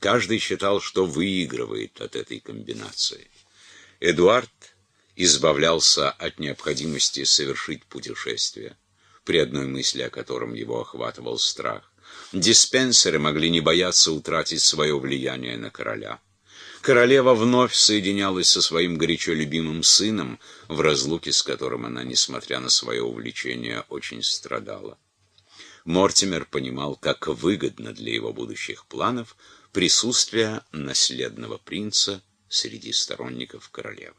Каждый считал, что выигрывает от этой комбинации. Эдуард избавлялся от необходимости совершить путешествие, при одной мысли о котором его охватывал страх. Диспенсеры могли не бояться утратить свое влияние на короля. Королева вновь соединялась со своим горячо любимым сыном, в разлуке с которым она, несмотря на свое увлечение, очень страдала. Мортимер понимал, как выгодно для его будущих планов присутствие наследного принца среди сторонников королевы.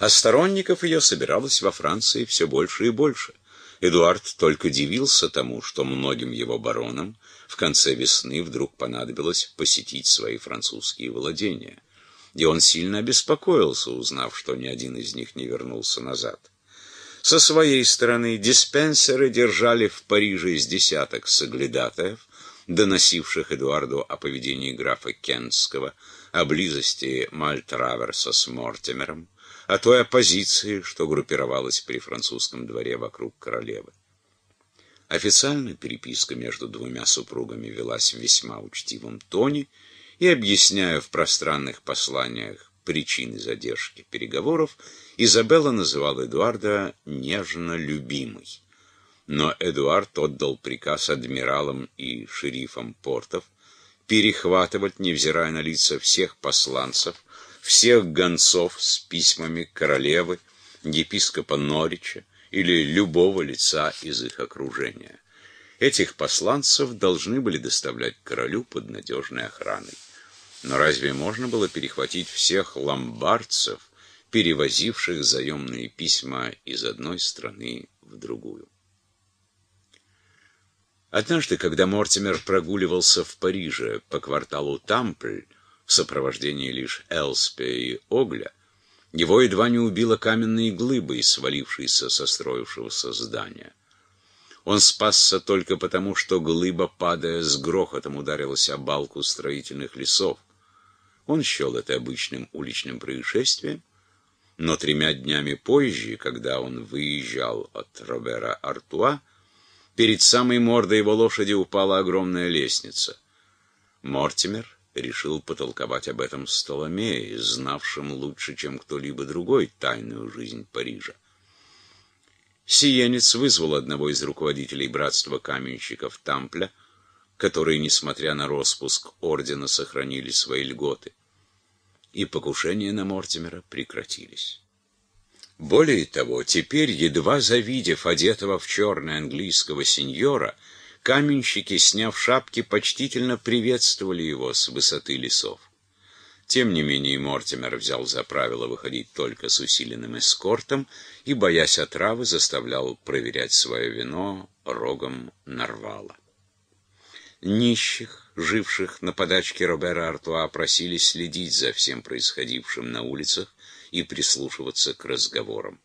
А сторонников ее собиралось во Франции все больше и больше. Эдуард только дивился тому, что многим его баронам в конце весны вдруг понадобилось посетить свои французские владения. И он сильно обеспокоился, узнав, что ни один из них не вернулся назад. Со своей стороны диспенсеры держали в Париже из десяток соглядатаев, доносивших Эдуарду о поведении графа Кентского, о близости Мальтраверса с Мортимером, о той оппозиции, что группировалась при французском дворе вокруг королевы. Официально переписка между двумя супругами велась в весьма учтивом тоне, и, объясняя в пространных посланиях причины задержки переговоров, Изабелла называла Эдуарда нежно любимый. Но Эдуард отдал приказ адмиралам и шерифам портов перехватывать, невзирая на лица всех посланцев, всех гонцов с письмами королевы, епископа Норича или любого лица из их окружения. Этих посланцев должны были доставлять королю под надежной охраной. Но разве можно было перехватить всех ломбардцев, перевозивших заемные письма из одной страны в другую? Однажды, когда Мортимер прогуливался в Париже по кварталу Тампль в сопровождении лишь Элспе и Огля, его едва не убила каменные глыбы, свалившиеся со строившегося здания. Он спасся только потому, что глыба, падая с грохотом, ударилась о балку строительных лесов. Он счел это обычным уличным происшествием, но тремя днями позже, когда он выезжал от Робера Артуа, перед самой мордой его лошади упала огромная лестница. Мортимер решил потолковать об этом с Толомеей, знавшим лучше, чем кто-либо другой, тайную жизнь Парижа. Сиенец вызвал одного из руководителей братства каменщиков Тампля, которые, несмотря на распуск ордена, сохранили свои льготы. И покушения на Мортимера прекратились. Более того, теперь, едва завидев одетого в черное английского сеньора, каменщики, сняв шапки, почтительно приветствовали его с высоты лесов. Тем не менее Мортимер взял за правило выходить только с усиленным эскортом и, боясь отравы, заставлял проверять свое вино рогом нарвала. Нищих, живших на подачке Робера Артуа, просили следить за всем происходившим на улицах и прислушиваться к разговорам.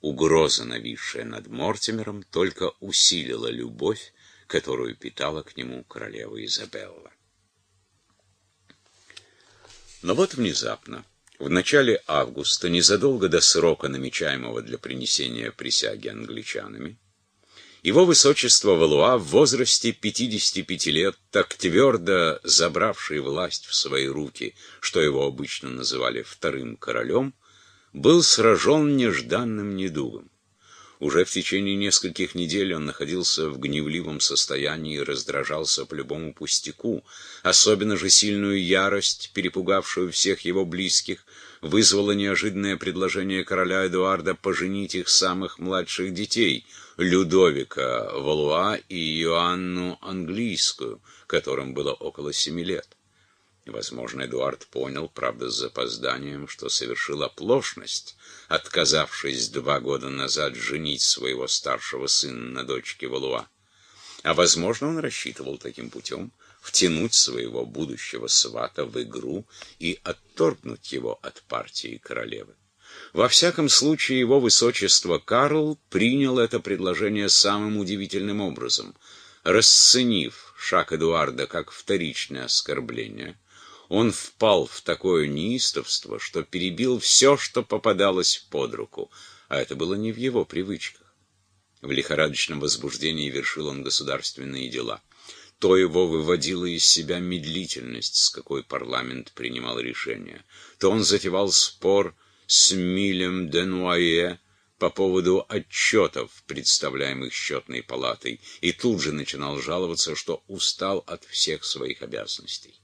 Угроза, нависшая над Мортимером, только усилила любовь, которую питала к нему королева Изабелла. Но вот внезапно, в начале августа, незадолго до срока, намечаемого для принесения присяги англичанами, его высочество Валуа в возрасте 55 лет, так твердо забравший власть в свои руки, что его обычно называли вторым королем, был сражен нежданным недугом. Уже в течение нескольких недель он находился в гневливом состоянии и раздражался по любому пустяку. Особенно же сильную ярость, перепугавшую всех его близких, вызвало неожиданное предложение короля Эдуарда поженить их самых младших детей — Людовика Валуа и Иоанну Английскую, которым было около семи лет. Возможно, Эдуард понял, правда с запозданием, что совершил оплошность, отказавшись два года назад женить своего старшего сына на дочке Валуа. А возможно, он рассчитывал таким путем втянуть своего будущего свата в игру и отторгнуть его от партии королевы. Во всяком случае, его высочество Карл принял это предложение самым удивительным образом. Расценив шаг Эдуарда как вторичное оскорбление, он впал в такое неистовство, что перебил все, что попадалось под руку, а это было не в его привычках. В лихорадочном возбуждении вершил он государственные дела. то его выводила из себя медлительность, с какой парламент принимал решения, то он затевал спор с Милем де Нуае по поводу отчетов, представляемых счетной палатой, и тут же начинал жаловаться, что устал от всех своих обязанностей.